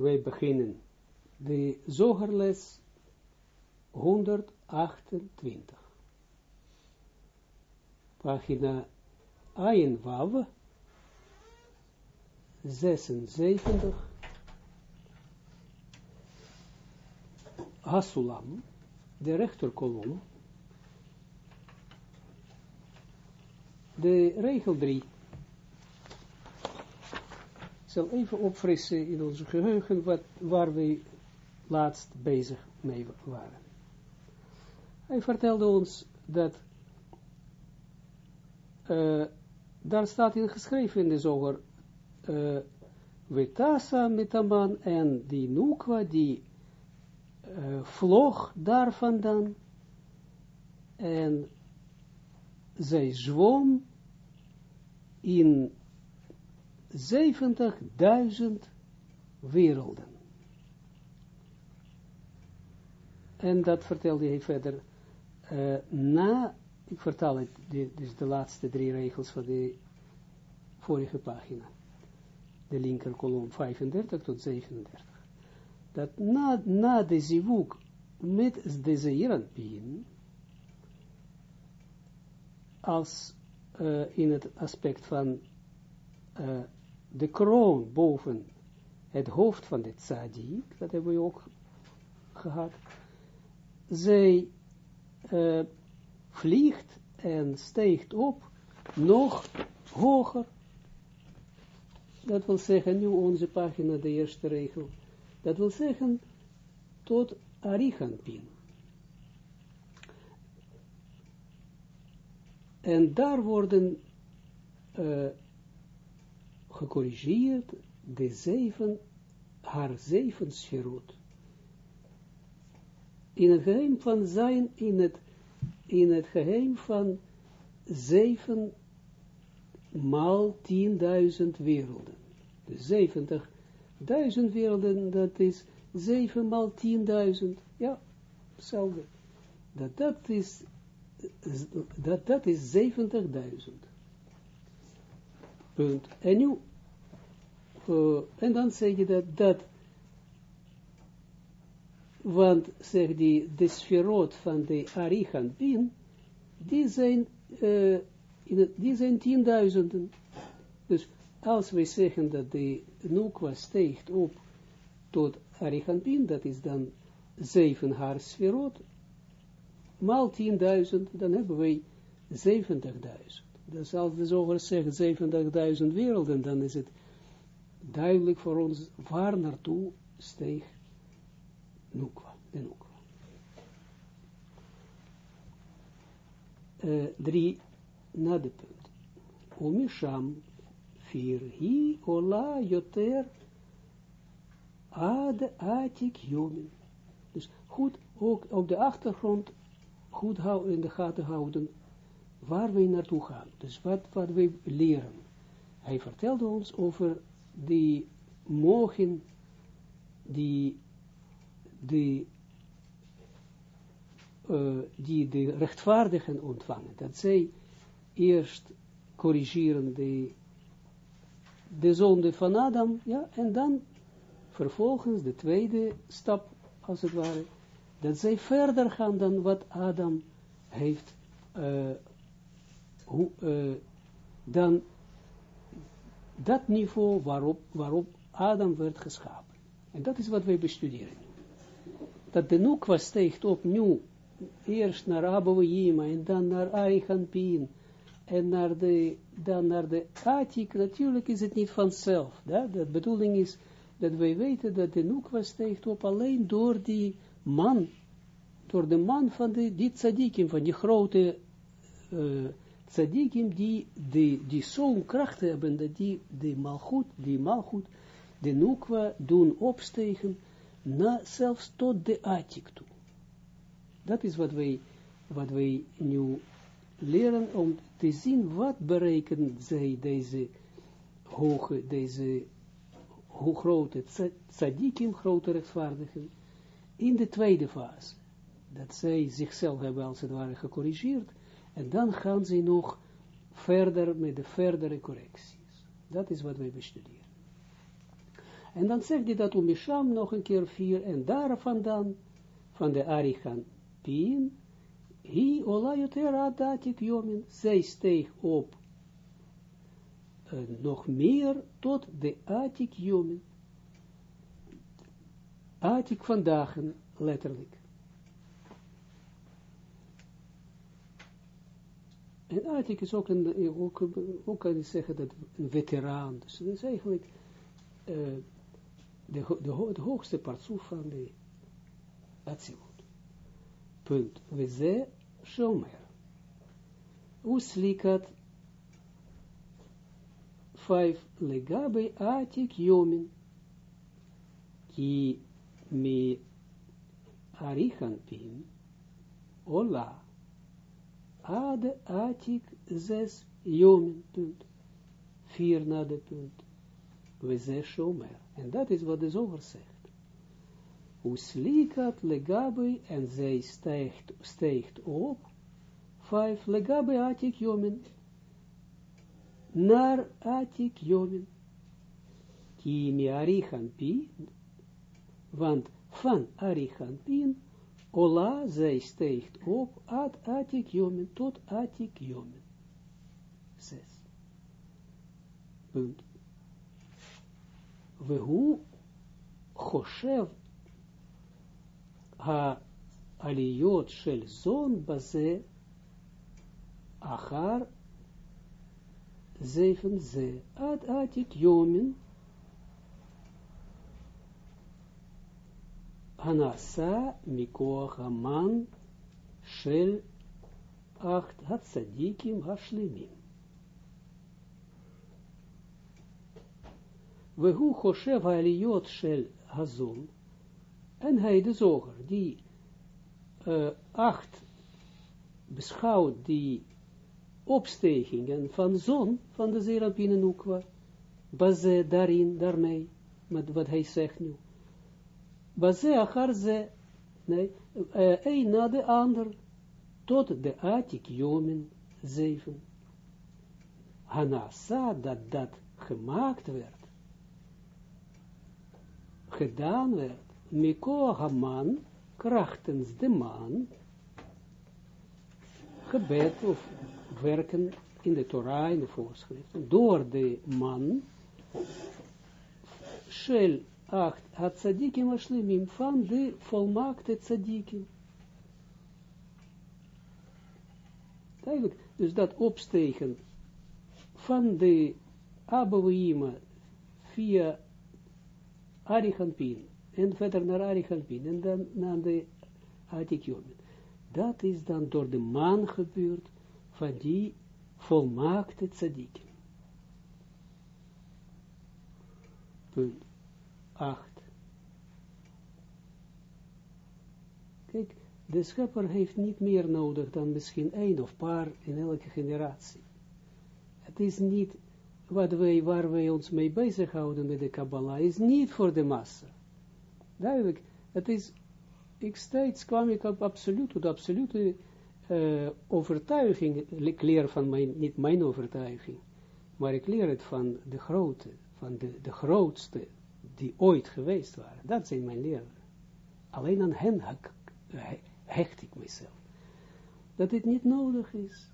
wij beginnen. De zogerles 128. Pagina Wav 76 Hasulam, de rechterkolom, de regel 3 zal even opfrissen in onze geheugen wat, waar we laatst bezig mee waren. Hij vertelde ons dat uh, daar staat in geschreven in de zoger uh, Vitasa metaman en die Nukwa die uh, vloog daar vandaan en zij zwom in 70.000 werelden. En dat vertelde hij verder uh, na, ik vertaal dit is de laatste drie regels van de vorige pagina. De linker kolom 35 tot 37. Dat na, na de zivuk met de zeiranpien, als uh, in het aspect van uh, de kroon boven het hoofd van de tzaddik, dat hebben we ook gehad, zij uh, vliegt en steekt op nog hoger. Dat wil zeggen, nu onze pagina, de eerste regel, dat wil zeggen tot Arichanpin. En daar worden uh, gecorrigeerd de zeven, haar zeven. In het geheim van zijn, in het, in het geheim van zeven maal tienduizend werelden. De zeventigduizend werelden, dat is zeven maal tienduizend. Ja, hetzelfde. Dat, dat is, dat, dat is zeventigduizend. Punt. En nu uh, en dan zeg je dat, dat want, zeg die, de sferot van de Arihan Bin, die zijn, uh, die zijn tienduizenden. Dus als wij zeggen dat de Nukwa steegt op tot Arihan Bin, dat is dan zeven haar sferot, maal tienduizend, dan hebben wij 70.000. Dus als de zoger zegt 70.000 werelden, dan is het duidelijk voor ons waar naartoe steeg Nukwa, de Nukwa. Uh, drie, na de punt. Omisham, vier, hi, ola, joter, ade, atik, jomin. Dus goed, ook op de achtergrond, goed houden, in de gaten houden, waar wij naartoe gaan. Dus wat, wat wij leren. Hij vertelde ons over die mogen, die, die, uh, die de rechtvaardigen ontvangen, dat zij eerst corrigeren de, de zonde van Adam, ja, en dan vervolgens de tweede stap, als het ware, dat zij verder gaan dan wat Adam heeft, uh, hoe, uh, dan dat niveau waarop, waarop Adam werd geschapen. En dat is wat wij bestuderen. Dat de Nukwa steegt opnieuw, eerst naar Abouhima en dan naar Arichanpin en naar de, dan naar de Atik, natuurlijk is het niet vanzelf. Ja? De bedoeling is dat wij weten dat de Nukwa steegt op alleen door die man, door de man van de, die tzadikim, van die grote uh, tzadikim die, die, die zo'n kracht hebben, dat die, die malgoed, die malgoed, de nukwa doen opstegen, na, zelfs tot de atik toe. Dat is wat wij, wat wij nu leren om te zien wat berekenen zij deze hoge, deze hoe grote tzadikim, grote rechtvaardigen, in de tweede fase. Dat zij zichzelf hebben als het ware gecorrigeerd, en dan gaan ze nog verder met de verdere correcties. Dat is wat wij bestuderen. En dan zegt hij dat Umisham nog een keer vier, en daar vandaan, van de Arichan Pien, hi ola yoter adatik jomin, zij steeg op, uh, nog meer tot de atik jomin. Atik vandaag, letterlijk. En Atik is ook, een, ook, ook kan je zeggen dat een veteraan, dus dat is eigenlijk uh, de, de, hoogste partsoef van de Atsilut. Punt. We ze shomer. Uslikat vijf legabe Atik jomin. Ki mi arichan pin. Ola ad atik zes jomen, punt. Vier na de punt. We zes shomer. En dat is wat de zoger zegt. Uslikat legabe, en zij stijgt, stijgt op, vijf legabe atik jomen, naar atik jomen. Ki mi arichan pi, want van arichan pin, Ola, zij steegt op, ad atik jomen, tot atik jomen. Zes. Punt. We hoe choshev ha aliyot shel zon baze achar zeven ze ad atik jomen Hanasa mikoach haman shel acht hatzadikim hashlemim. Wehu choshev aliyot shel hazon. En hij de zoger, die uh, acht beschouwt die opstegingen van zon, van de Zerapine Nukwa, baze daarin, daarmee, met wat hij zegt nu. Baze achar ze, nee, eh, een na de ander, tot de atik jomen, zeven. Hanasa, dat dat gemaakt werd, gedaan werd, Miko Haman, krachtens de man, gebed of werken in de Torah, in de voorschriften, door de man, Shell 8. Hatzadikim ashlimim van de volmaakte tzadikim. Eigenlijk, dus dat opstegen van de Abouima via Arichanpin en verder naar Arichanpin en dan naar de Atikjomen. Dat is dan door de man gebeurd van die volmaakte tzadikim. Punt. 8. Kijk, de schepper heeft niet meer nodig dan misschien één of paar in elke generatie. Het is niet wat wij, waar wij ons mee bezighouden met de Kabbalah, is niet voor de massa. Duidelijk, het is, ik steeds kwam ik op absolute, absolute uh, overtuiging, ik leer van mijn, niet mijn overtuiging, maar ik leer het van de grote, van de, de grootste, die ooit geweest waren. Dat zijn mijn leraar. Alleen aan hen hecht ik mezelf. Dat het niet nodig is.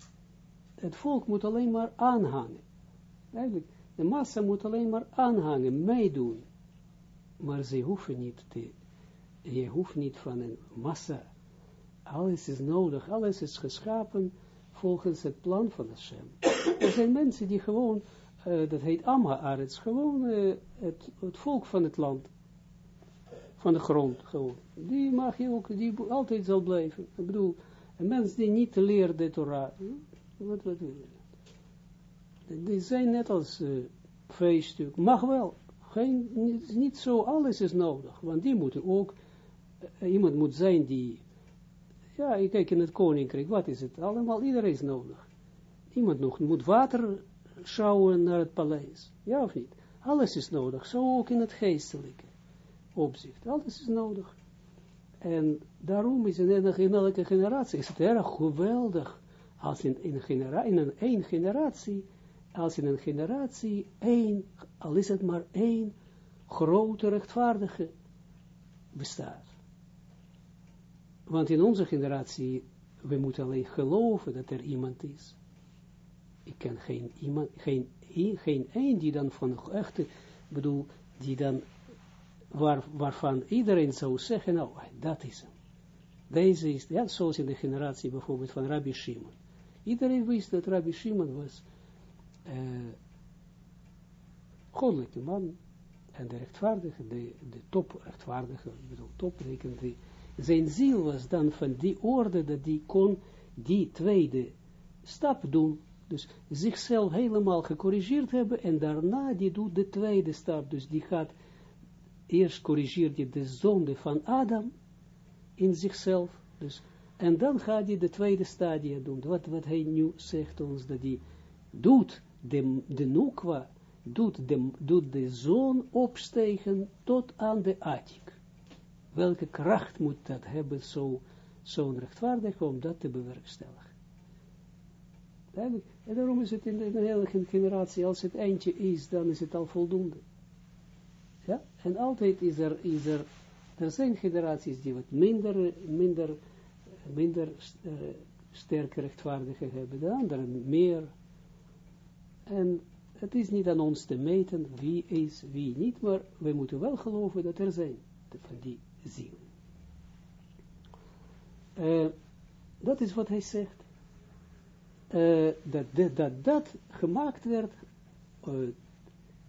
Het volk moet alleen maar aanhangen. Eigenlijk, de massa moet alleen maar aanhangen, meedoen. Maar ze hoeven niet te, je hoeft niet van een massa. Alles is nodig, alles is geschapen volgens het plan van Hashem. Er zijn mensen die gewoon uh, dat heet Amma Arets, gewoon uh, het, het, volk van het land, van de grond, gewoon. Die mag je ook, die altijd zal blijven. Ik bedoel, een mens die niet leert de Torah, wat, wat wil je? Die zijn net als uh, feeststuk, mag wel, geen, niet, niet, zo, alles is nodig, want die moeten ook, iemand moet zijn die, ja, kijk in het koninkrijk, wat is het? Allemaal, iedereen is nodig. Iemand nog moet water schouwen naar het paleis. Ja of niet? Alles is nodig. Zo ook in het geestelijke opzicht. Alles is nodig. En daarom is in, elke generatie is het erg geweldig als in, in, genera in een één generatie, als in een generatie één, al is het maar één grote rechtvaardige bestaat. Want in onze generatie, we moeten alleen geloven dat er iemand is. Ik ken geen iemand, geen, geen een die dan van echte, bedoel, die dan, waar, waarvan iedereen zou zeggen, nou, dat is hem. Deze is, ja, zoals in de generatie bijvoorbeeld van Rabbi Shimon. Iedereen wist dat Rabbi Shimon was uh, goddelijke man en de rechtvaardige, de, de top rechtvaardige, bedoel top zijn ziel was dan van die orde dat die kon die tweede stap doen, dus zichzelf helemaal gecorrigeerd hebben en daarna die doet de tweede stap, dus die gaat, eerst corrigeert hij de zonde van Adam in zichzelf, dus, en dan gaat hij de tweede stadia doen, wat, wat hij nu zegt ons, dat hij doet de, de nukwa, doet de, doet de zon opstegen tot aan de atik. Welke kracht moet dat hebben, zo'n zo rechtvaardig, om dat te bewerkstelligen? En daarom is het in de, hele generatie, als het eindje is, dan is het al voldoende. Ja? En altijd is er, is er, er zijn generaties die wat minder, minder, minder uh, sterke rechtvaardigen hebben, de anderen meer. En het is niet aan ons te meten wie is, wie niet, maar we moeten wel geloven dat er zijn van die zielen. Uh, dat is wat hij zegt. Uh, dat, dat, dat, gemaakt werd, uh,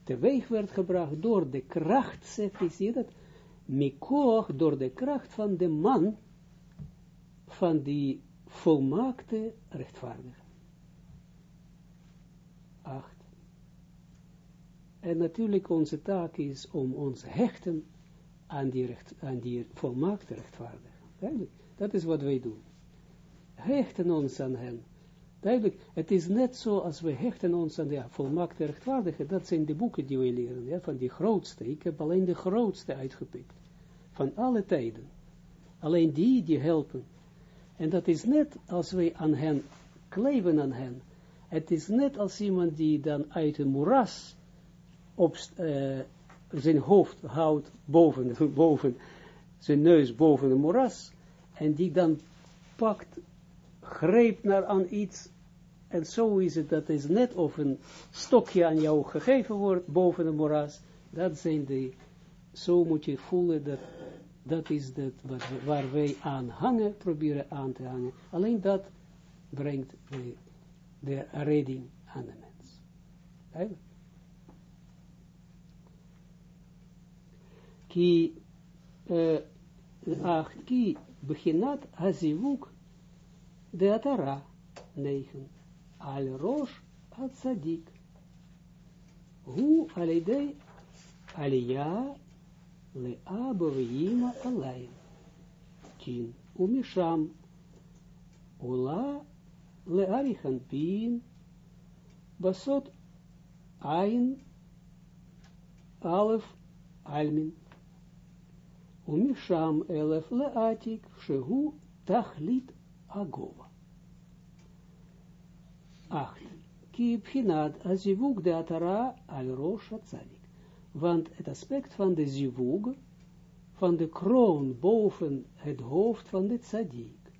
teweeg werd gebracht door de kracht, zegt hij, zie je dat? Door de kracht van de man, van die volmaakte rechtvaardige. Acht. En natuurlijk onze taak is om ons hechten aan die, recht, aan die volmaakte rechtvaardige. Dat is wat wij doen. Hechten ons aan hen. Duidelijk, het is net zo als we hechten ons aan de volmaakte rechtvaardige, dat zijn de boeken die we leren, ja, van die grootste. Ik heb alleen de grootste uitgepikt, van alle tijden. Alleen die, die helpen. En dat is net als wij aan hen kleven aan hen. Het is net als iemand die dan uit een moeras op uh, zijn hoofd houdt boven, boven, zijn neus boven een moeras, en die dan pakt, greep naar aan iets, en zo is het, dat is net of een stokje aan jou gegeven wordt, boven een moeras, dat zijn de, zo moet je voelen, dat, dat is dat wat, waar wij aan hangen, proberen aan te hangen, alleen dat brengt de, de redding aan de mens. Eigenlijk. ki, uh, ach, ki, beginat hazivuk de atara, negen, al rosh at sadik. Hu alidei aliyah le abovima alain. Tin, umisham, ula le arichanpin, basot ein, alef, almin. Umisham elef leatik, shehu tachlit agova. Acht. Ki pchinad azivug de atara al rosh tzadik. Want het aspect van de zivug, van de kroon boven het hoofd van de tzadik,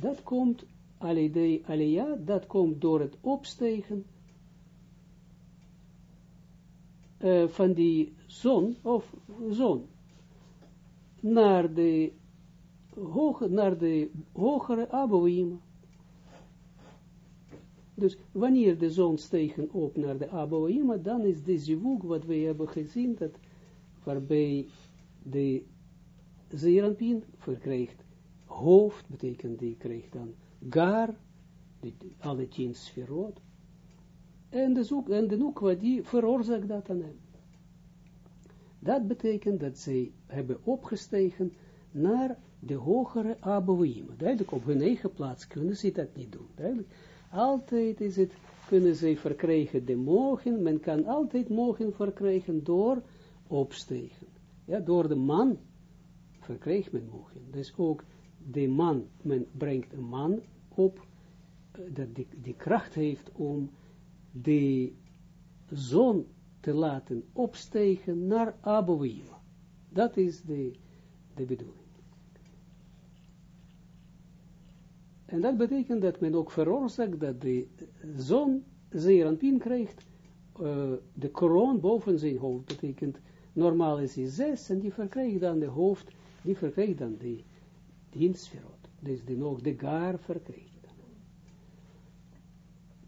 dat komt alidei alia, dat komt door het opstegen van die zon, of zon, naar de, hoge, naar de hogere Aboïma. Dus wanneer de zon stegen op naar de Aboïma, dan is de zivug wat we hebben gezien, dat waarbij de Zeranpin verkrijgt hoofd, betekent die krijgt dan gar, die, alle tien sferot, en de, zoek, en de Nukwa die veroorzaakt dat aan hem. Dat betekent dat zij hebben opgestegen naar de hogere Abouima. Duidelijk, op hun eigen plaats kunnen ze dat niet doen. Duidelijk, altijd is het, kunnen zij verkrijgen de mogen, men kan altijd mogen verkrijgen door opstegen. Ja, door de man verkrijgt men mogen. Dus ook de man, men brengt een man op, eh, dat die, die kracht heeft om de zon te laten opstegen naar Abouima. Dat is de, de bedoeling. En dat betekent dat men ook veroorzaakt dat de zon zeeranpien krijgt, uh, de kroon boven zijn hoofd, betekent, normaal is hij zes, en die verkrijgt dan de hoofd, die verkrijgt dan de diensverrot. Dus die nog de gaar verkrijgt dan.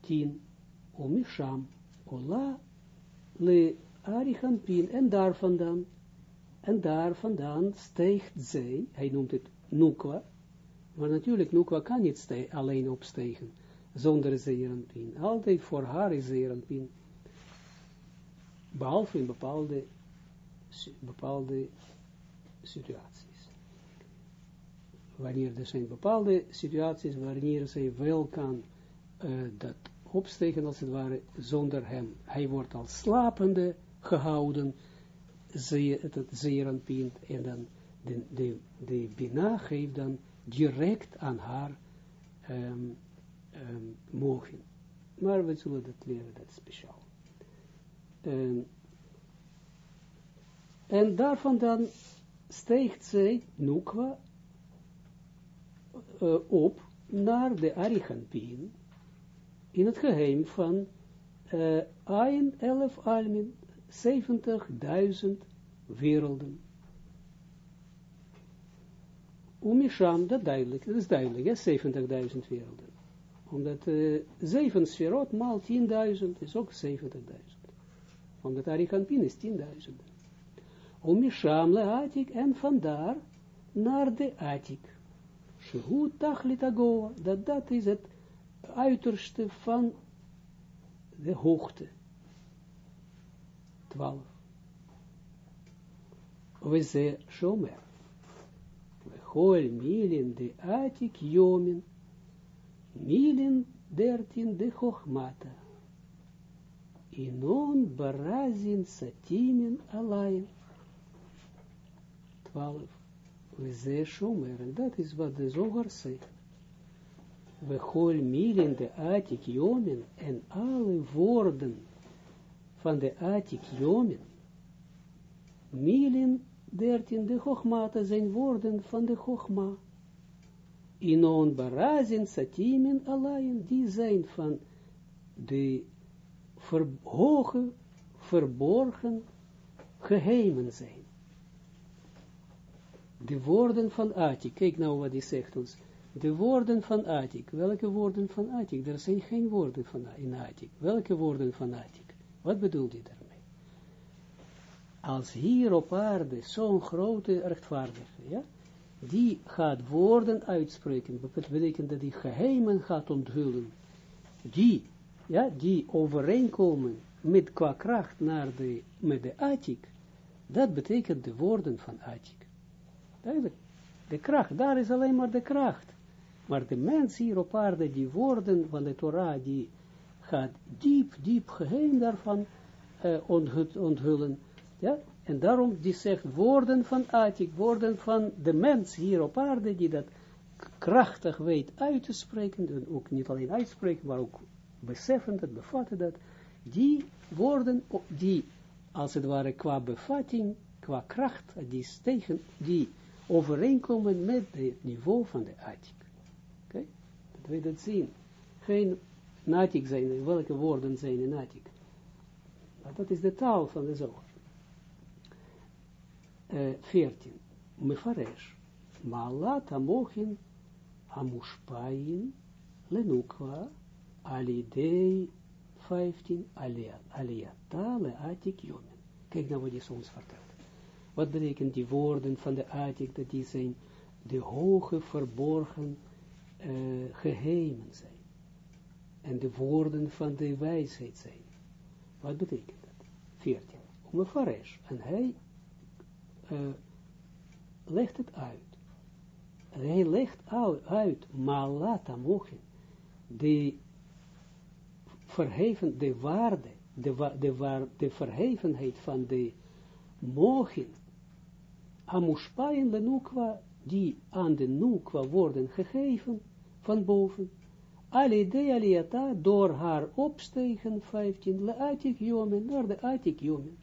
Tien, omisham, ola, le arichampin, en daar vandaan, en daar vandaan stijgt zij, hij noemt het nukwa, maar natuurlijk, Nukwa kan niet alleen opstegen, zonder zeeranpin. Altijd voor haar is zeeranpin. Behalve in bepaalde, bepaalde situaties. Wanneer er zijn bepaalde situaties, wanneer zij wel kan uh, dat opstegen, als het ware, zonder hem. Hij wordt als slapende gehouden, zee, het zeeranpin, en dan de, de, de Bina geeft dan direct aan haar um, mogen. Maar we zullen dat leren, dat speciaal. Um, en daarvan dan steekt zij, Nukwa, uh, op naar de Arichampin, in het geheim van uh, Ayn 11 Almin, 70.000 werelden. Umisham, dat duidelijk, dat is duidelijk, 70.000 werelden. Omdat uh, 7 sferot maal 10.000 is ook 70.000. Omdat Arichampin is 10.000. Umisham le Atik en vandaar naar de Atik. Shehu tachlit agoa, dat dat is het uiterste van de hoogte. 12. We ze shomer. Hol milin de atik jomin, milin dertin de chochmata. Inon barazin satimin alain. Twaalf. We ze shomer, dat is wat de zoger zegt. We hol milin de atik jomin, en alle woorden van de atik jomin, milin dertien, de Chogmata zijn woorden van de Chogma. Inon barazin satimin alayin, die zijn van de hoge, verborgen geheimen zijn. De woorden van Atik, kijk nou wat hij zegt ons. De woorden van Atik, welke woorden van Atik? Er zijn geen woorden van in Atik. Welke woorden van Atik? Wat bedoelt hij daar? als hier op aarde zo'n grote rechtvaardige, ja, die gaat woorden uitspreken, dat betekent dat die geheimen gaat onthullen, die, ja, die overeenkomen met qua kracht naar de, met de Atik, dat betekent de woorden van Atik. De kracht, daar is alleen maar de kracht. Maar de mens hier op aarde, die woorden van de Torah, die gaat diep, diep geheim daarvan uh, onthullen, ja, en daarom die zegt woorden van Atik, woorden van de mens hier op aarde, die dat krachtig weet uit te spreken, en ook niet alleen uitspreken, maar ook beseffen dat, bevatten dat, die woorden, die als het ware qua bevatting, qua kracht, die stegen, die overeenkomen met het niveau van de Atik. Oké, dat we dat zien. Geen Natik zijn, welke woorden zijn in Atik. Dat is de taal van de zoger. 14. Mefaresh. Maalat amochin amushpayin lenukwa alidei 15 aliyata le atik yomen. Kijk nou wat hij soms vertelt. Wat betekent die woorden van de atik, dat die zijn de hoge verborgen uh, geheimen zijn. En de woorden van de wijsheid zijn. Wat betekent dat? 14. Mefaresh. En hij legt het uit. Hij legt uit, malata mogen, de verheven, de waarde, de, de, waar, de verhevenheid van de mogen, amuspaien de nukwa, die aan de nukwa worden gegeven, van boven, alide aliata, door haar opstegen, 15, le atik jomen, naar de atik jomen.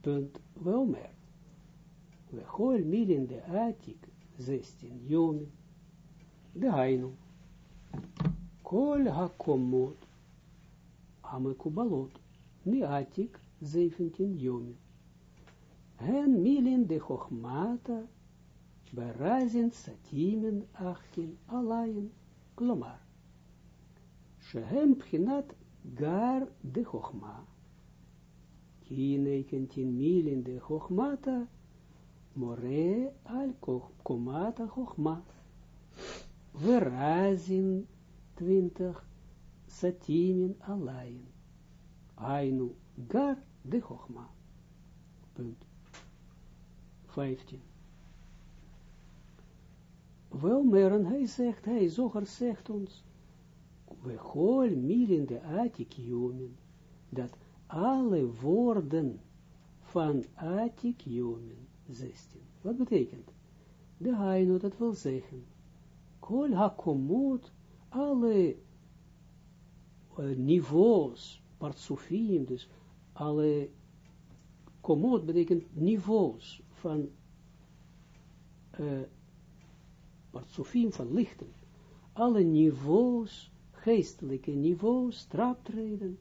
Punt, wel meer. We gooien midden de atik, 16, jomen. De hainu. Kol hakomot, amekubalot, mi atik, 17 jomen. Hen milin de chochmata, berazin satimen 18, alayin, klomar. Shehem pchinat gar de chochma. Kentin milin de chochmata, more al komata chochma. Verazin 20, satimen alayin. Ainu gar de chochma. 15. Wel, maar hij zegt, hij zoger zegt ons, we in de atikiomen, dat alle woorden van atikiomen, 16. Wat betekent? De haino, dat wil zeggen, kol hakomot, alle uh, niveaus, partsofiem, dus alle komot betekent niveaus van uh, van lichten. Alle niveaus, geestelijke niveaus, traptreden,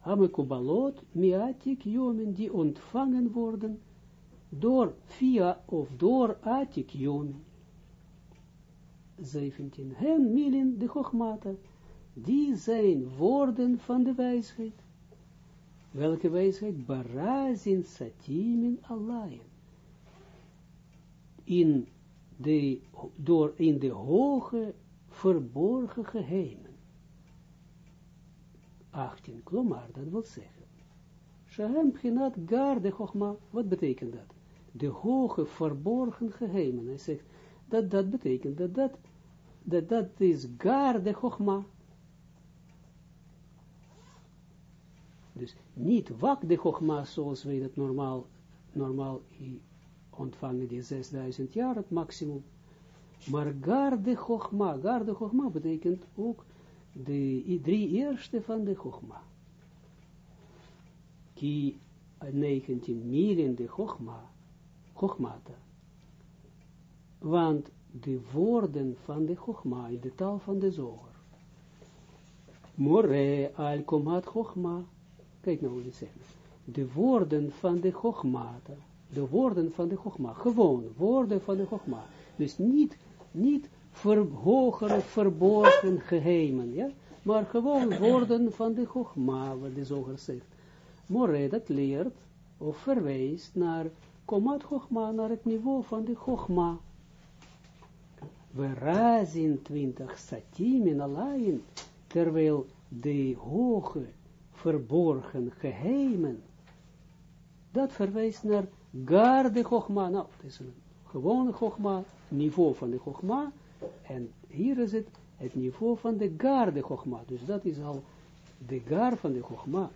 amekubalot, miatik, jomen, die ontvangen worden door via of door atik, jomen. 17. Hen milin de die zijn woorden van de wijsheid. Welke wijsheid? Barazin satimin alayen in de, door in de hoge verborgen geheimen. 18, klomar, dat wil zeggen. Shahem Pchinat gar de Chogma, wat betekent dat? De hoge verborgen geheimen. Hij zegt, dat dat betekent, dat dat, dat, dat is gar de. Dus niet wak de Chogma, zoals wij dat normaal, normaal ontvangen die 6000 jaar, het maximum. Maar garde chogma, garde chogma betekent ook de drie eerste van de chogma. Ki 19 miljoen de chogma, chogmata. Want de woorden van de chogma, in de taal van de zoger. More al komat. Kijk nou het zegt. De woorden van de chogmata de woorden van de Chogma. Gewoon, woorden van de Chogma. Dus niet, niet verhogere, verborgen geheimen, ja. Maar gewoon woorden van de Chogma, wat de zoger zegt. More dat leert, of verwijst naar, komat Chogma, naar het niveau van de Chogma. We 20 satimin alleen, terwijl de hoge, verborgen geheimen, dat verwijst naar Gar de Chogma, nou, het is een gewone Chogma, niveau van de Chogma, en hier is het het niveau van de Gar de Chogma, dus dat is al de Gar van de Chogma.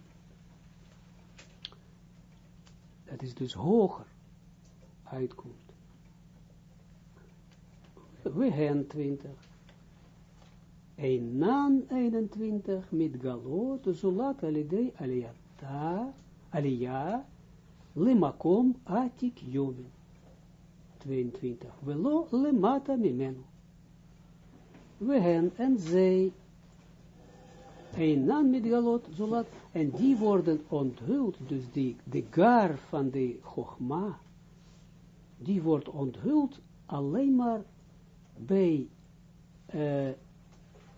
Dat is dus hoger uitkomt. We hebben 20. Einan 21 met galot, zolat alidei aliyata, aliyah, lemakom atik jomen. 22. Velo lemata mimenu. We hen en zij, naam met galot, zolat, en die worden onthuld, dus die, de gar van de chogma, die wordt onthuld alleen maar bij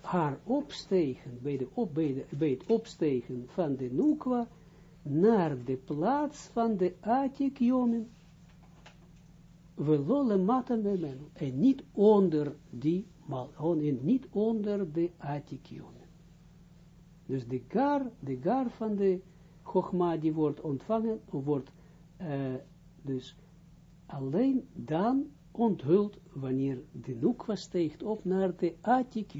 haar opstegen, bij, de op, bij, bij het opstegen van de nukwa, naar de plaats van de Atik Jomen. We lollen matten. En niet onder die, mal, niet onder de Atik. Dus de gar, de gar van de Chogma die wordt ontvangen, wordt dus alleen dan onthuld wanneer de Nukwa steekt op naar de Atik.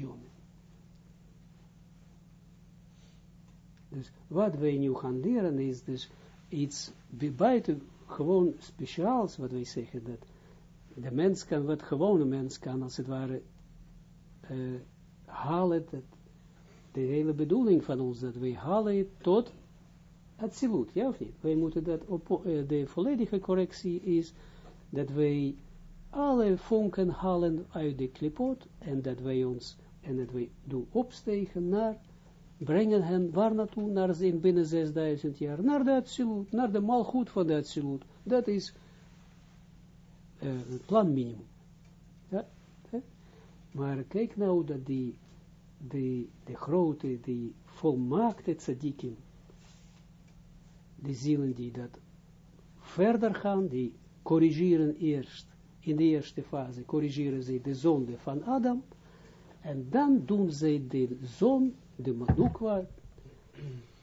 Dus wat wij nu gaan leren is dus iets buiten gewoon speciaals, wat wij zeggen, dat de mens kan, wat gewone mens kan, als het ware, uh, halen, het, de hele bedoeling van ons, dat wij halen het tot silut, ja of niet? Wij moeten dat, uh, de volledige correctie is, dat wij alle vonken halen uit de klipot, en dat wij ons, en dat wij doen opstegen naar, brengen hen, waar naartoe, naar zijn binnen 6000 jaar, naar de absolute, naar de malgoed van de absolute. Dat is uh, het planminimum. Ja? Maar kijk nou dat die, die, de grote, die volmaakte tzadikim, die zielen die dat verder gaan, die corrigeren eerst, in de eerste fase corrigeren ze de zonde van Adam, en dan doen ze de zon, de Manukwa,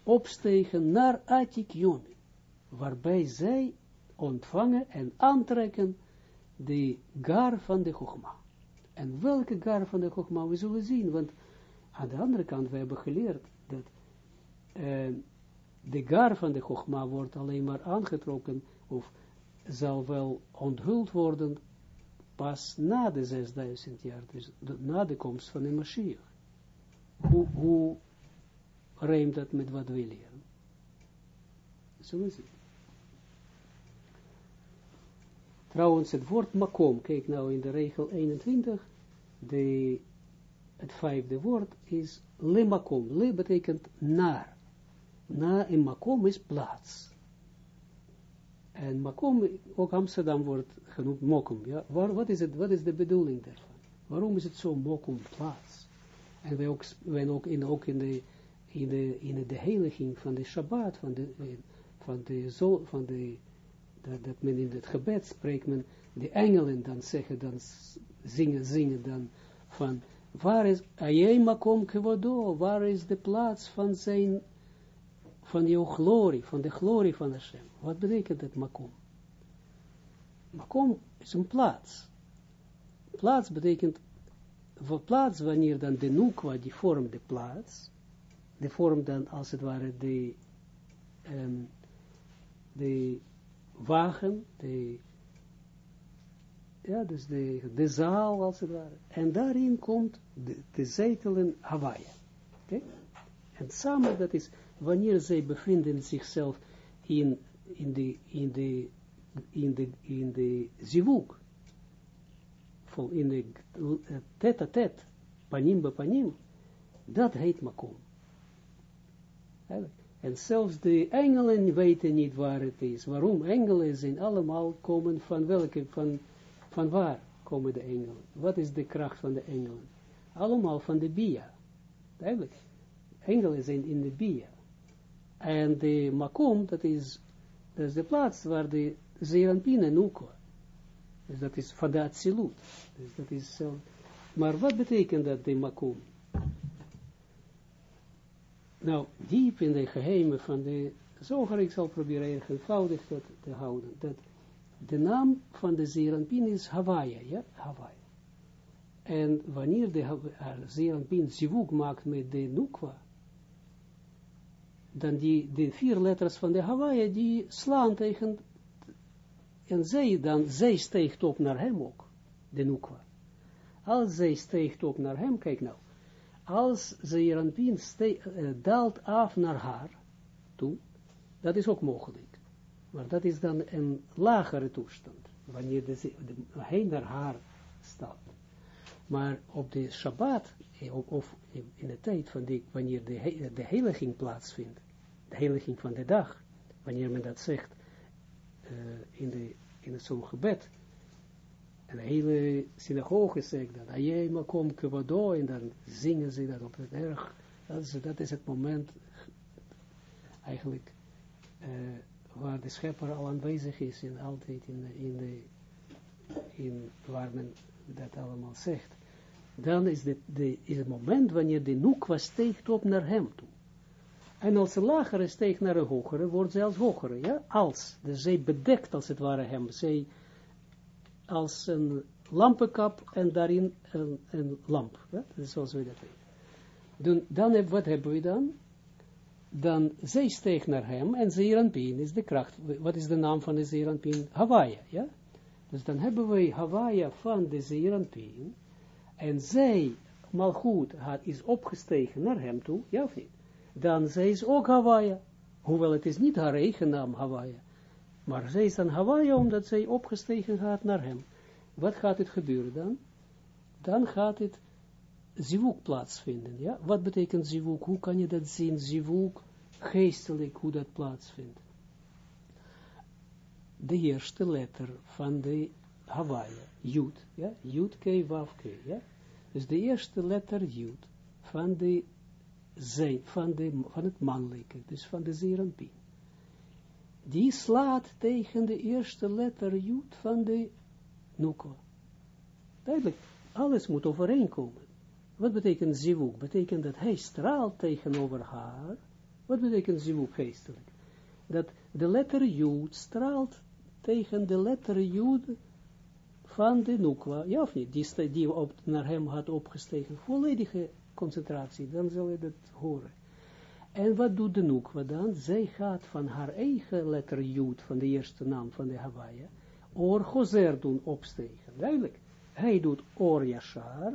opstegen naar Atik Yomi, waarbij zij ontvangen en aantrekken de gar van de Chogma. En welke gar van de Chogma we zullen zien, want aan de andere kant, we hebben geleerd dat uh, de gar van de Chogma wordt alleen maar aangetrokken, of zal wel onthuld worden pas na de 6000 jaar, dus na de komst van de Mashiach. Hoe, hoe rijmt dat met wat we leren? Zullen we zien. Trouwens, het woord makom, kijk nou in de regel 21, de, het vijfde woord is le makom. Le betekent naar. Na in makom is plaats. En makom, ook Amsterdam wordt genoemd mokum. Ja? Wat, is het, wat is de bedoeling daarvan? Waarom is het zo mokum plaats? En wij ook, wij ook, in, ook in, de, in, de, in de heiliging van de Shabbat, van de, van de, van de dat, dat men in het gebed spreekt men, de engelen dan zeggen, dan zingen, zingen dan van, waar is, Ayei makom kevodo, waar is de plaats van zijn, van jouw glorie, van de glorie van Hashem. Wat betekent dat makom? Makom is een plaats. Plaats betekent, voor plaats wanneer dan de nukwa, die vormt de plaats, de vorm dan als het ware de, um, de wagen, de, ja, dus de, de zaal als het ware. En daarin komt de, de zetelen Hawaii. Okay? En samen, dat is, wanneer zij bevinden zichzelf in, in de, in de, in de, in de zivuk, in de tête-à-tête, panim bij panim, dat heet makom. En zelfs de engelen weten niet waar het is. Waarom? Engelen zijn allemaal komen van welke, van, van waar komen de engelen? Wat is de kracht van de engelen? Allemaal van de Bia. Duidelijk. Engelen zijn in de Bia. En de Makom, dat is, dat is de plaats waar de Zeranpin en Ukwa. Dus dat is van de. Dus dat is. Maar wat betekent dat, de Makom? Nou, diep in de geheimen van de zoger, ik zal proberen erg eenvoudig dat te houden, dat de naam van de Zeranpin is Hawaii, ja, Hawaii. En wanneer de Zeranpin zivuk maakt met de Nukwa, dan die, de vier letters van de Hawaii, die slaan tegen, en zij dan, zij steegt op naar hem ook, de Nukwa. Als zij steegt op naar hem, kijk nou, als Zeeranpien uh, daalt af naar haar toe, dat is ook mogelijk. Maar dat is dan een lagere toestand, wanneer de, hij naar haar staat. Maar op de Shabbat, eh, of in de tijd van die, wanneer de, de heiliging plaatsvindt, de heiliging van de dag, wanneer men dat zegt uh, in, de, in zo'n gebed, en de hele synagoge zegt dat, Ayei makom kevado, en dan zingen ze dat op het erg. Dat is, dat is het moment, eigenlijk, uh, waar de schepper al aanwezig is, en altijd in, in de, in, waar men dat allemaal zegt. Dan is, de, de, is het moment wanneer de nukwa steekt op naar hem toe. En als de lagere steekt naar een hogere, wordt zij als hogere, ja, als. Dus zij bedekt als het ware hem, zij als een lampenkap en daarin een, een lamp. Dat is zoals we dat weten. Dan, heb, wat hebben we dan? Dan zij steeg naar hem en Zeranpien is de kracht. Wat is de naam van de Zeranpien? Hawaii, ja? Dus dan hebben wij Hawaii van de Zeeranpien, en zij, Malchut, had, is opgestegen naar hem toe, ja of niet? Dan zij is ook Hawaii, hoewel het is niet haar eigen naam Hawaii, maar zij is dan Hawaii omdat zij opgestegen gaat naar hem. Wat gaat het gebeuren dan? Dan gaat het zivuk plaatsvinden, ja? Wat betekent zivuk? Hoe kan je dat zien? Zivuk, geestelijk, hoe dat plaatsvindt. De eerste letter van de Hawaii, Jud, ja? Jud, K, Waf, K, ja? Dus de eerste letter Jud van de zijn, van, de, van het mannelijke, dus van de Zeranpien. Die slaat tegen de eerste letter Jud van de Nukwa. Duidelijk, alles moet overeenkomen. Wat betekent zivuk? Betekent dat hij straalt tegenover haar. Wat betekent zivuk geestelijk? Dat de letter Jud straalt tegen de letter Jud van de Nukwa. Ja of niet? Die, die naar hem had opgestegen. Volledige concentratie. Dan zal je dat horen. En wat doet de Nukwa dan? Zij gaat van haar eigen letter Jud, van de eerste naam van de Hawaii, Or Gozer doen opstegen. Duidelijk. Hij doet Or Yashar,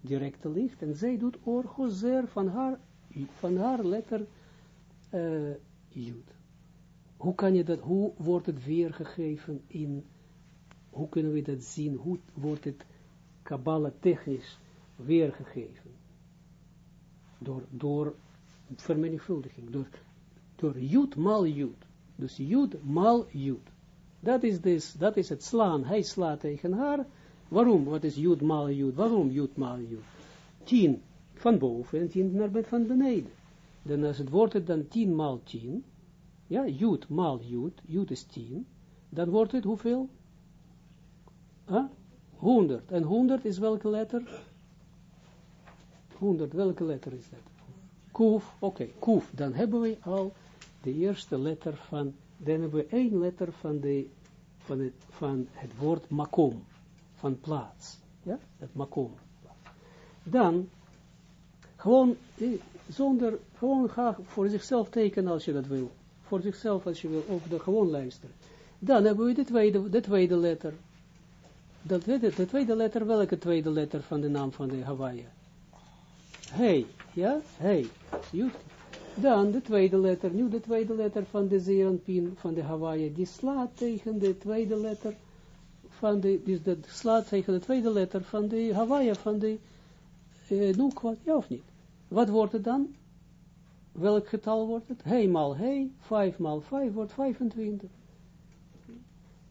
directe licht, en zij doet Or Gozer van haar, van haar letter uh. Hoe kan je dat, hoe wordt het weergegeven in, hoe kunnen we dat zien, hoe wordt het Kabbalah technisch weergegeven? Door, door vermenigvuldiging, door, door Jud mal Jud. Dus Jud mal Jud. Dat is, dus, dat is het slaan. Hij slaat tegen haar. Waarom? Wat is Jud mal Jud? Waarom Jud mal Jud? Tien van boven en tien naar van beneden. Dan als het wordt het dan tien maal tien. Ja, Jud mal Jud. Jud is tien. Dan wordt het hoeveel? Huh? 100. En 100 is welke letter? 100, welke letter is dat? Kuf, oké, okay, kuf. Dan hebben we al de eerste letter van dan hebben we één letter van, de, van, het, van het woord makom, van plaats. Ja, het makom. Dan, gewoon, eh, zonder, gewoon ga voor zichzelf tekenen als je dat wil. Voor zichzelf als je wil, of de, gewoon luisteren. Dan hebben we de tweede, de tweede letter. Dat, de tweede letter, welke tweede letter van de naam van de Hawaii? Hey, ja, hey. Dan de tweede letter, nu de tweede letter van de Zeranpin van de Hawaii, die slaat tegen de tweede letter van de, dus dat slaat tegen de tweede letter van de Hawaii, van de uh, Nukwa, ja of niet? Wat wordt het dan? Welk getal wordt het? Hey maal hey, 5 maal 5 wordt 25.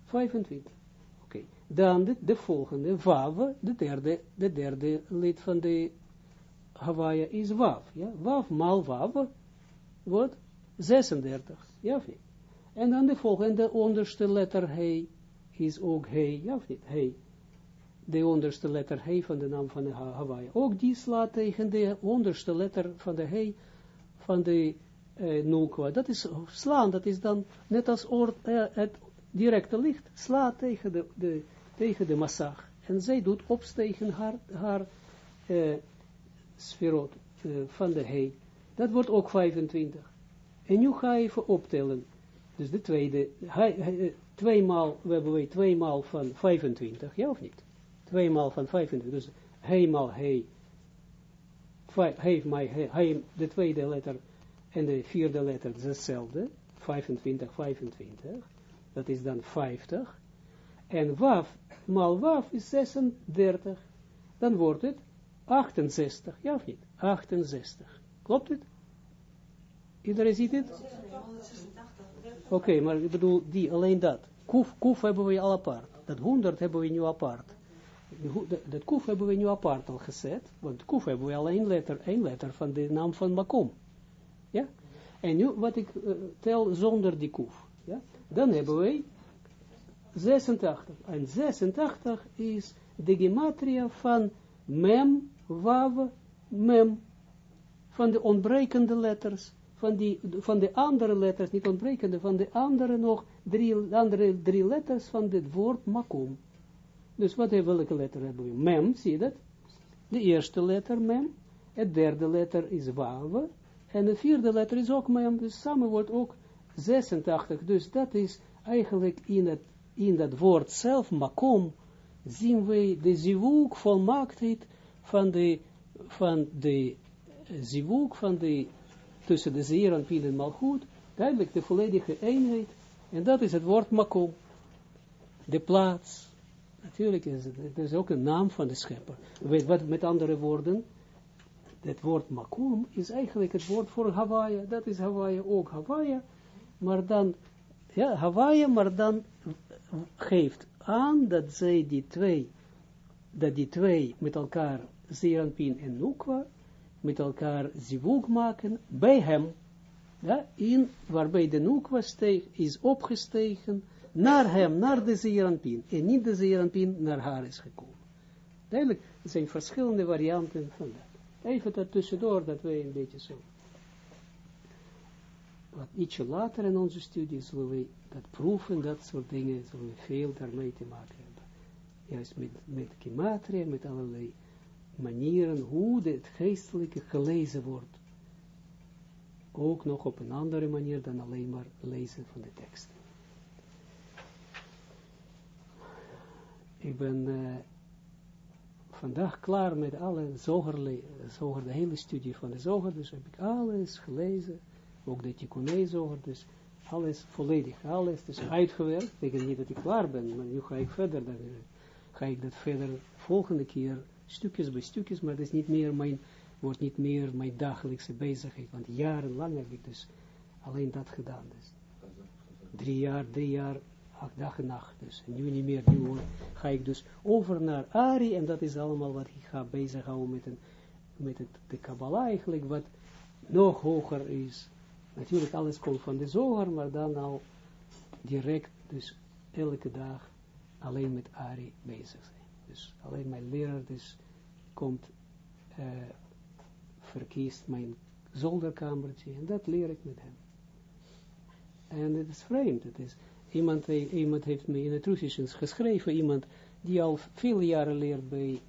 25. Oké. Dan de, de volgende, Wav, de derde, de derde lid van de Hawaii is Wav. Ja? Wav maal Wav wordt 36, ja? En dan de volgende onderste letter he is ook he, ja of niet? He. De onderste letter he van de naam van de Hawaii. Ook die slaat tegen de onderste letter van de he van de eh. Dat is slaan, dat is dan net als eh, het directe licht, slaat tegen de, de, tegen de massag. En zij doet opstegen haar, haar eh, sferot uh, van de he. Dat wordt ook 25. En nu ga je even optellen. Dus de tweede, hij, tweemaal, we hebben we tweemaal van 25, ja of niet? Tweemaal van 25, dus hij maal hij, hij, hij, hij, de tweede letter en de vierde letter is hetzelfde, 25, 25, dat is dan 50. En waf maal waf is 36, dan wordt het 68, ja of niet? 68, klopt het? Iedereen ziet het? Oké, maar ik bedoel, die, alleen dat. Kuf, kuf hebben we al apart. Dat 100 hebben we nu apart. Dat kuf hebben we nu apart al gezet. Want kuf hebben we al één letter, één letter van de naam van Makom. Ja? En nu wat ik uh, tel zonder die kuf. Ja? Dan hebben we 86. En 86 is de gematria van mem, wav, mem. Van de ontbrekende letters van, die, van de andere letters, niet ontbrekende, van de andere nog drie, andere drie letters van dit woord makom. Dus wat welke letter hebben we? Mem, zie je dat? De eerste letter mem, het derde letter is wawe, en de vierde letter is ook mem, dus samen wordt ook 86. Dus dat is eigenlijk in het in dat woord zelf, makom, zien wij de zivuk volmaaktheid van de, van de zivuk van de, tussen de zeer en pin en duidelijk de volledige eenheid, en dat is het woord makom, de plaats. Natuurlijk is het, het is ook een naam van de schepper. Weet wat met andere woorden, het woord makom is eigenlijk het woord voor Hawaii. Dat is Hawaii ook Hawaii, maar dan, ja, Hawaii, maar dan geeft aan dat zij die twee, dat die twee met elkaar, Zeranpin en Nukwa, met elkaar zivug maken, bij hem, ja, in, waarbij de Nukwa steeg, is opgestegen, naar hem, naar de Zeranpin, en niet de Zeranpin naar haar is gekomen. Duidelijk, er zijn verschillende varianten van dat. Even dat tussendoor, dat wij een beetje zo wat ietsje later in onze studie zullen we dat proeven, dat soort dingen, zullen we veel daarmee te maken hebben. Juist met, met met allerlei manieren, hoe het geestelijke gelezen wordt. Ook nog op een andere manier dan alleen maar lezen van de tekst. Ik ben uh, vandaag klaar met alle zoger, zoger, de hele studie van de zoger, dus heb ik alles gelezen ook de Tikkun zoger, dus alles volledig, alles is uitgewerkt, ik betekent niet dat ik klaar ben, maar nu ga ik verder, dan ga ik dat verder volgende keer, stukjes bij stukjes, maar dat is niet meer mijn, wordt niet meer mijn dagelijkse bezigheid, want jarenlang heb ik dus alleen dat gedaan, dus. Drie jaar, drie jaar, acht dagen nacht, dus. Nu niet meer, nu ga ik dus over naar Ari, en dat is allemaal wat ik ga bezighouden met, een, met het, de Kabbalah eigenlijk, wat nog hoger is, Natuurlijk alles komt van de zoger, maar dan al direct, dus elke dag alleen met Ari bezig zijn. Dus alleen mijn leraar dus komt, uh, verkiest mijn zolderkamertje en dat leer ik met hem. En het is vreemd, het is, iemand, iemand heeft me in het Russisch geschreven, iemand die al veel jaren leert bij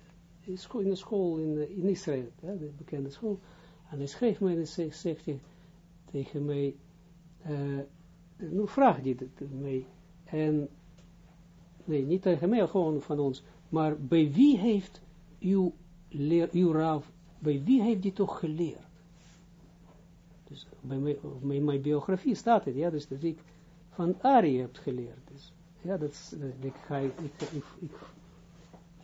in een school in, in Israël, de bekende school, en hij schreef me en zegt, zegt hij, tegen mij, uh, nu vraagt hij mij, en, nee, niet tegen mij, gewoon van ons, maar bij wie heeft uw, leer, uw raaf, bij wie heeft die toch geleerd? Dus bij, mij, bij mijn biografie staat het, ja, dus dat ik van Ari heb geleerd. Dus, ja, dat is, ik, ga, ik, ik,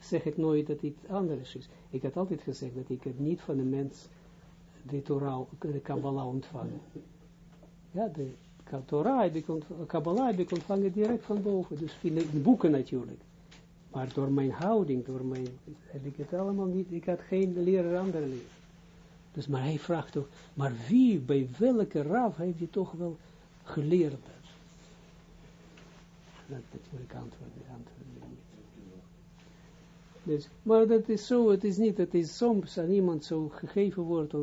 zeg het nooit dat het anders is. Ik had altijd gezegd dat ik het niet van de mens de Torah, de Kabbalah ontvangen. Ja, de Torah heb ik ontvangen, Kabbalah heb ontvangen direct van boven, dus in boeken natuurlijk. Maar door mijn houding, door mijn, heb ik het allemaal niet, ik had geen leraar, andere leraar. Dus maar hij vraagt toch, maar wie, bij welke raf heeft hij toch wel geleerd dat? Dat natuurlijk antwoorden, antwoorden niet. Dus, maar dat is zo, het is niet, het is soms aan iemand zo gegeven wordt,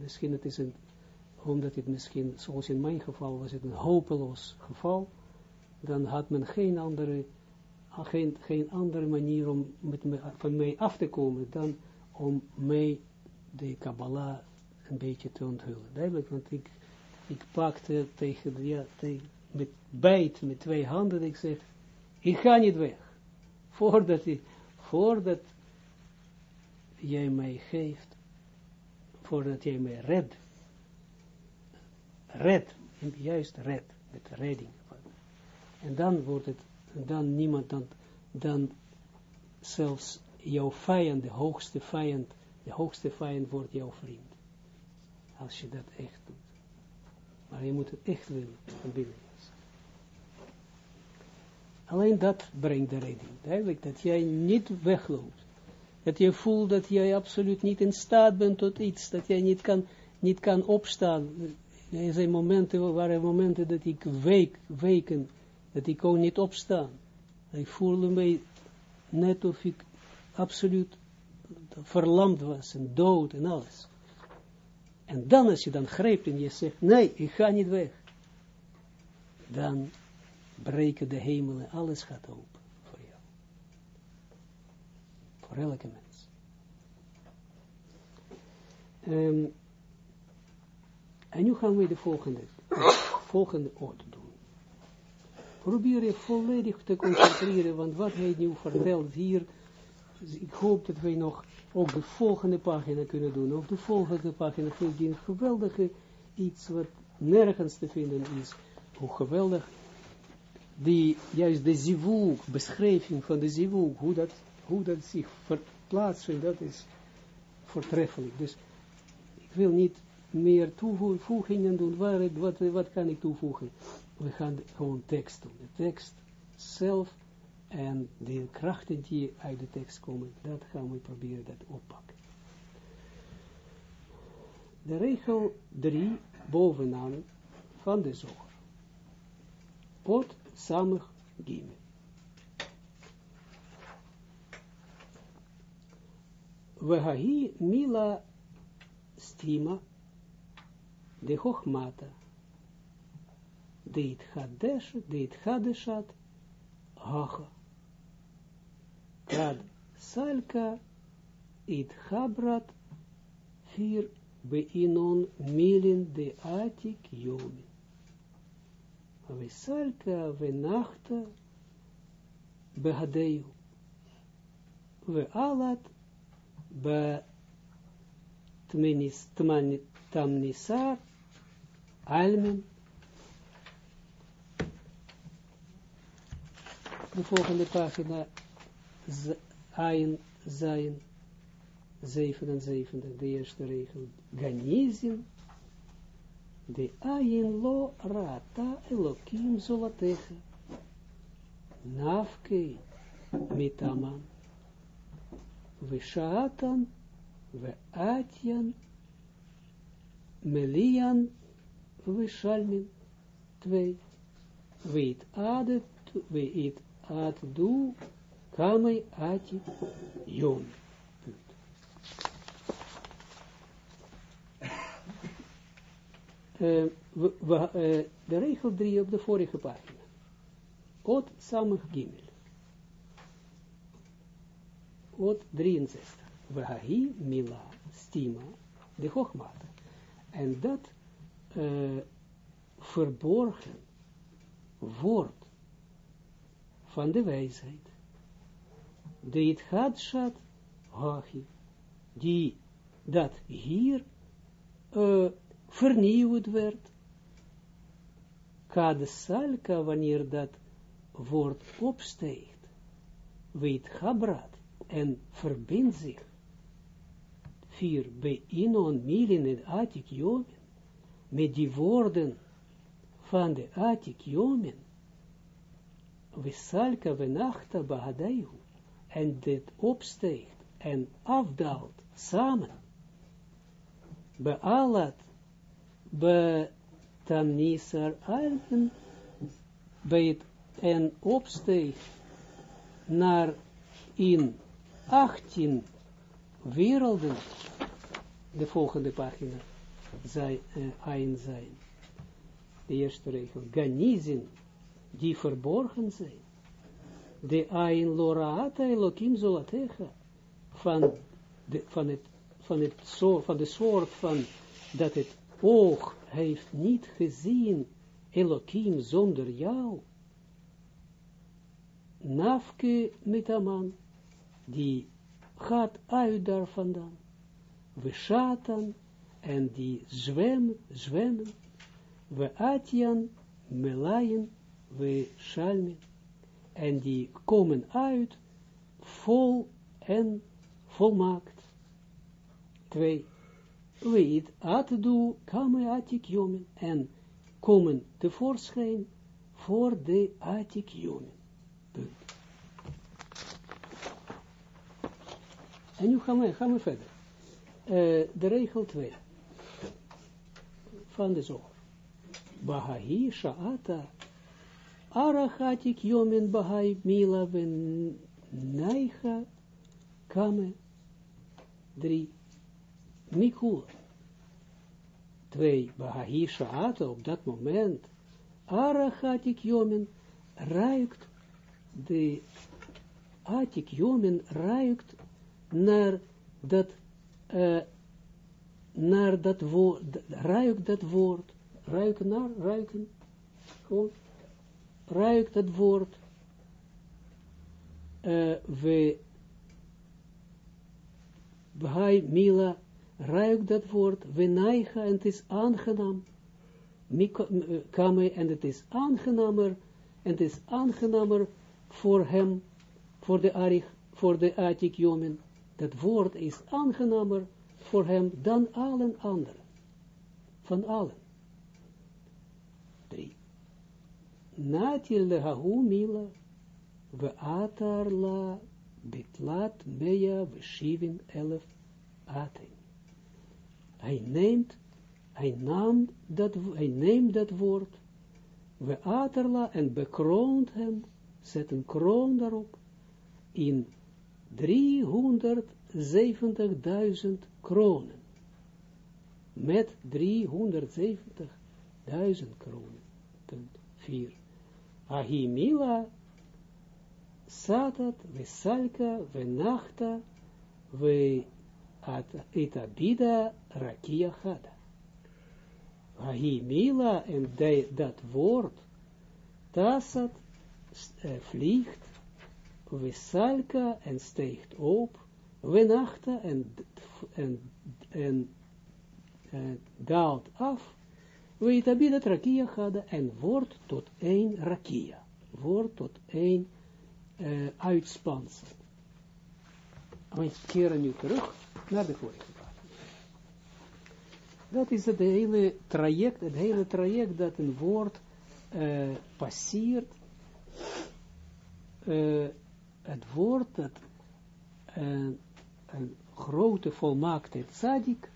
misschien het is een, omdat het misschien, zoals in mijn geval, was het een hopeloos geval, dan had men geen andere, geen, geen andere manier om met me, van mij af te komen, dan om mij de Kabbalah een beetje te onthullen. Duidelijk, want ik, ik pakte tegen, ja, tegen, met bijt, met twee handen, ik zeg, ik ga niet weg, voordat ik, voordat jij mij geeft, voordat jij mij redt, red, juist red, met redding. En dan wordt het, dan niemand, dan, zelfs jouw vijand, de hoogste vijand, de hoogste vijand wordt jouw vriend. Als je dat echt doet. Maar je moet het echt willen. Alleen dat brengt de redding. Dat jij niet wegloopt. Dat je voelt dat jij absoluut niet in staat bent tot iets. Dat jij niet kan, niet kan opstaan. Er zijn momenten, waren momenten dat ik week, weken, dat ik kon niet opstaan. Ik voelde me net of ik absoluut verlamd was en dood en alles. En dan als je dan grijpt en je zegt, nee, ik ga niet weg. Dan breken de hemelen, alles gaat open voor jou. Voor elke mens. Um, en nu gaan we de volgende, volgende orde. Probeer je volledig te concentreren, want wat hij nu vertelt hier, ik hoop dat wij nog ook de volgende pagina kunnen doen, ook de volgende pagina je een geweldige iets wat nergens te vinden is, hoe geweldig die, juist de zivuk, beschrijving van de zivuk, hoe dat, hoe dat zich verplaatst, dat is voortreffelijk. Dus ik wil niet meer toevoegingen doen, wat, wat kan ik toevoegen? We gaan gewoon tekst doen, de tekst zelf en de krachten die uit de tekst komen, dat gaan we proberen dat oppakken. De regel 3 bovenaan van de zoger. Pot samig gimel. Wehahi mila stima de hochmata deit hadesh, deit hadeshat hacha. Kad salka it habrat vier beinon milin de atik yomi. Vesalka venachta behadeu. Vealat be tmenis tamnisar almen. De volgende pagina, Ayin Zayin, 77, de eerste regel, Ganizin, de Ayin lo rata elokim zolatecha, nafke mitaman, Vishatan, Veatjan, Melian, Vishalmin, twee, Weet adet, weet ad du, kamei ati, Yom. Uh, we, we, uh, de regel 3 op de vorige pagina. Ot samig gimel. Ot 63. Vahahi mila stima de hochmata. En dat uh, verborgen woord van de wijsheid. De het hadshat hachi. Die dat hier uh, vernieuwd werd. Kade salka, wanneer dat woord opsteegt, weet Habrat en verbindt zich. Vier, bij inon milin en atik jomen, met die woorden van de atik jomen, Vesalka venachta bahadaihu, en dit opsteegt en afdaalt samen. Bealat be Tamnisar Alpen, bij het en opsteeg naar in 18 werelden, de volgende pagina, zij, uh, ein zijn. De eerste regel, ganizin, die verborgen zijn. De ein loraata elokim zolatecha, van, de, van, het, van, het soort, van de soort van, dat het oog heeft niet gezien Elohim zonder jou. Nafke met man, die gaat uit daar vandaan. We shatan, en die zwem, zwemmen. We atjan, melayen, we shalmen. En die komen uit, vol en volmaakt. Twee weet atdu kame atik jomen en komen tevoorschijn voor de atik jomen. Punt. En nu gaan we, gaan we verder. Uh, de regel 2 van de zorg. Bahai sha'ata arachatik jomen bahai mila ben naicha kame 3 Mikul. Twee, Bahahi Shaata, op dat moment, Arachatik Jomen, ruikt, de Atik naar dat, uh, naar dat woord, ruikt dat woord, ruiken naar, ruiken, gewoon, ruikt het woord, we, Bahai Mila, ruikt dat woord, we neigen, en het is aangenaam, kame, en het is aangenamer, en het is aangenamer voor hem, voor de Arich, voor de Atik Jomen, dat woord is aangenamer voor hem dan allen anderen, van allen. Drie. Natil de hahu mila, we atar la bitlat meja we shivin elf aten. Hij neemt, hij nam dat, hij neemt dat woord, we aterla en bekroont hem, zet een kroon daarop, in 370.000 kronen. Met 370.000 kronen. Punt 4. Ahimila satat, we salka, we nachta, we etabida rakia gada. Ahimila, en dat woord, tasat, vliegt, we salka en steegt op, we nachta en, en, daalt af, we itabida rakia gada en wordt tot één rakia, wordt tot één uh, uitspansel. We keren nu terug naar de vorige pagina. Dat is het hele traject, het hele traject dat een woord uh, passeert, uh, het woord dat een, een grote volmaakte tzadik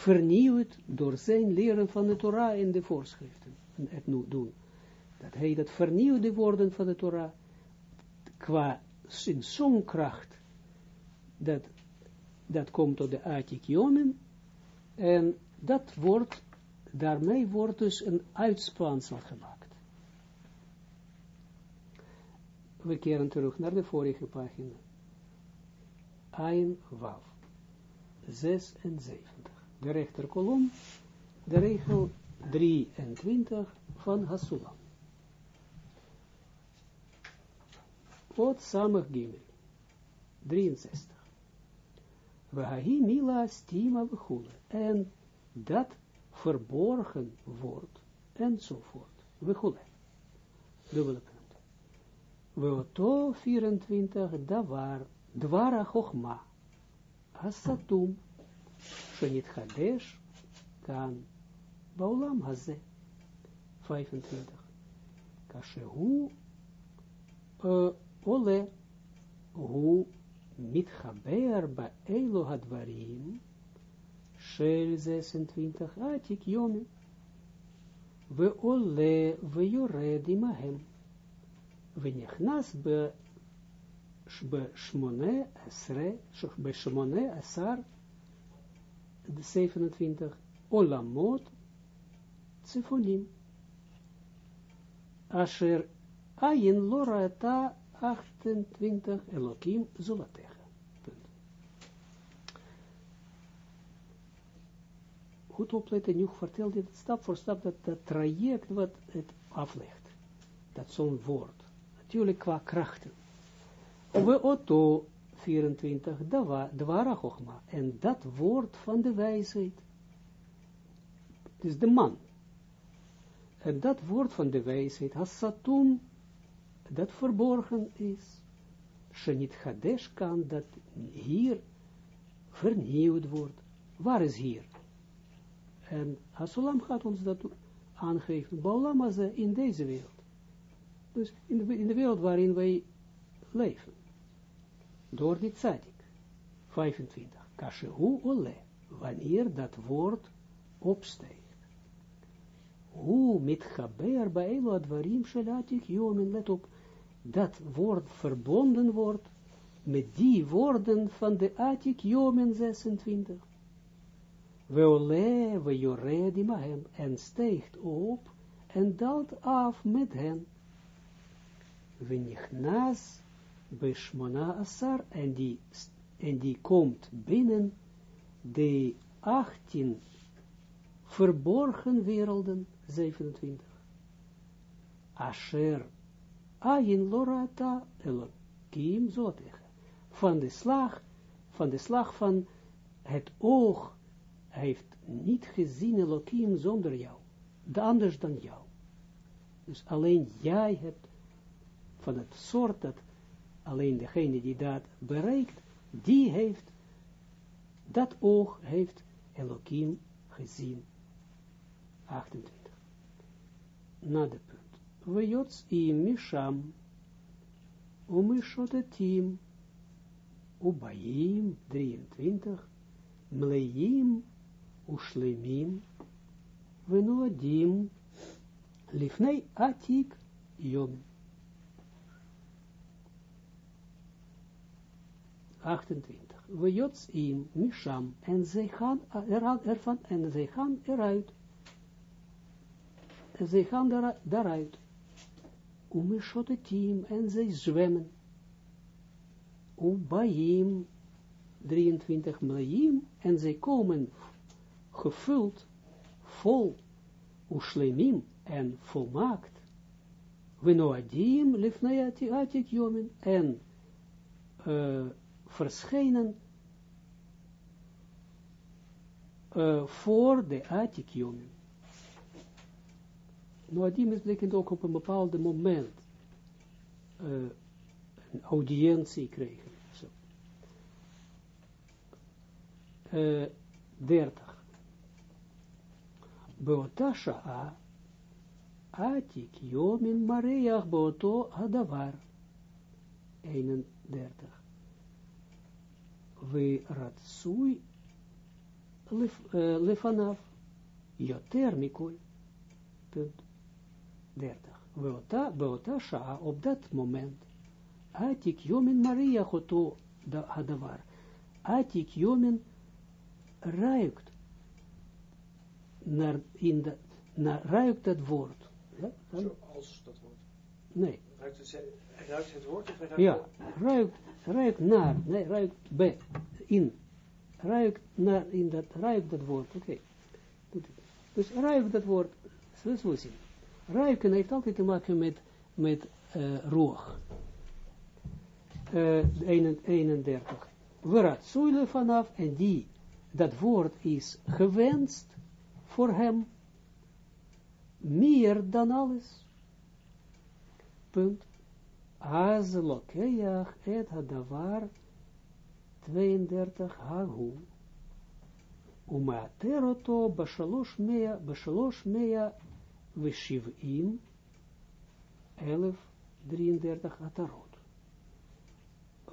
vernieuwt door zijn leren van de Torah in de voorschriften. Het nu doen. Dat hij dat vernieuwde woorden van de Torah qua in zo'n kracht dat, dat komt tot de Atik Jomen en dat wordt, daarmee wordt dus een uitspansel gemaakt. we keren terug naar de vorige pagina. Ein Wav. 76. De rechterkolom, de regel 23 van Hasulam. Ot Samach Gimel. 63. Wahi Mila Stima Vechule. En dat verborgen wordt, enzovoort. Vechule. Dubbele Weoto 24, davar, dwara chochma, hasatum, shenit hadesh, kan, baulam haze, 25, kashehu, uh, ole, hu, mitchaber ba elo hadvarim, shel 26, atik yomi, we ole, we yored imahem, ונכנס בשמונה עשרה, בשמונה עשר, de 27, Olamot, Tsefonim. Asher Ayin Loraeta 28, elokim Zulatecha. Goed opletten, nu vertel dit stap voor stap dat, dat traject wat het aflegt. Dat zo'n woord. Natuurlijk qua krachten. We auto 24, dwara chogma, en dat woord van de wijsheid, is de man. En dat woord van de wijsheid, Hassatum, dat verborgen is, Shenit Hadesh kan, dat hier vernieuwd wordt. Waar is hier? En Hasulam gaat ons dat aangeven. Baulam in deze wereld. Dus in de, in de wereld waarin wij leven. Door die tzadik. 25. Kashehu ole. Wanneer dat woord opstijgt. Hoe met gaber bij advarim shalatik jomen. Let op. Dat woord verbonden wordt met die woorden van de atik jomen 26. We ole, we jored imahem. En stijgt op en daalt af met hen venichnas beshmona asar, en die, en die komt binnen de 18 verborgen werelden, 27. Asher, ayin lorata, elokim zotig. Van de slag, van de slag van het oog, heeft niet gezien Elohim zonder jou, de anders dan jou. Dus alleen jij hebt van het soort dat alleen degene die dat bereikt, die heeft, dat oog heeft Elohim gezien. 28. Na de punt. We jots im misham, umishotetim, ubayim, 23, mleim, ushlemim, venoadim, lifnei atik, yom. 28. We jots in Misham, en zij gaan ervan, en zij gaan eruit. En zij gaan daaruit. Umishotetim, en zij zwemmen. Ubayim, 23 mlaim, en zij komen gevuld, vol, ushlemim, en volmaakt. We noadim, lifnei atik jomen, en uh, verschijnen uh, voor de Atikjomen. Noadim betekent ook op een bepaald moment uh, een audiëntie. Uh, 30. Beota sha'a Atik Yomin Mareach Hadavar 31 we ratsui lefanaf, yoter mikol, punt 30. Beota, beota sha, op dat moment, atik jomin Maria goto da hadavar, atik jomin ruikt naar, in dat, naar, ruikt dat woord. Ja? Zoals dat woord? Nee. Ruikt het, ruikt het woord of ruikt Ja, ruikt ruikt naar, nee, ruikt be, in, ruikt naar, in dat, ruikt dat woord, oké. Okay. Dus ruikt dat woord, zoals we zien. Ruiken heeft altijd te maken met, met uh, roog. Uh, 31. Waarat zoele vanaf, en die, dat woord is gewenst voor hem, meer dan alles. Punt. Az lokeach et hadavar 32 hagu. Umater oto bashalosh mea, bashalosh mea veshivim, 11, 33 atarot.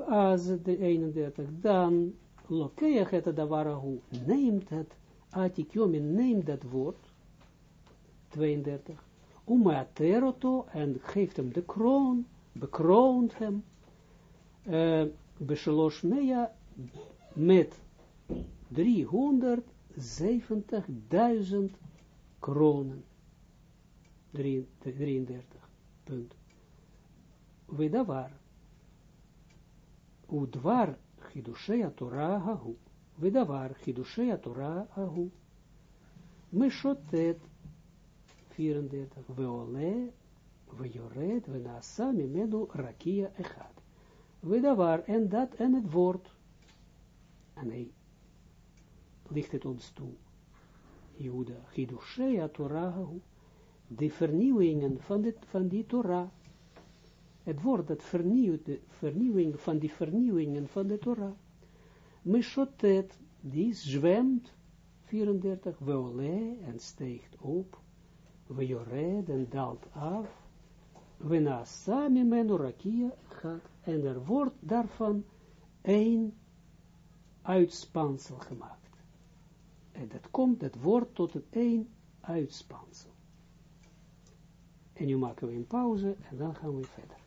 Az de 31, dan lokeach et hadavar hagu, neemt het, atikjomin neemt dat woord, 32, Umater oto, en geeft hem de kroon, bekroont hem, uh, met 370.000 kronen. 33 punt. Vedavar. Udvar Chidushea Torah Hahu. Vedavar Chidushea Torah Hahu. Meshotet 34. Veole Vejored, Venasa, Mimenu, Rakia, Echad. Wedavar, en dat, en het woord. En hij ligt het ons toe. Juda, Chidushea Torah, de vernieuwingen van, dit, van die Torah. Het woord dat vernieuwt, de vernieuwing van die vernieuwingen van de Torah. Meshotet, die zwemt, 34, weole, en steegt op, wejored, en daalt af, Venasa mimenu rakia gaat, en er wordt daarvan één uitspansel gemaakt. En dat komt, dat wordt tot het één uitspansel. En nu maken we een pauze en dan gaan we verder.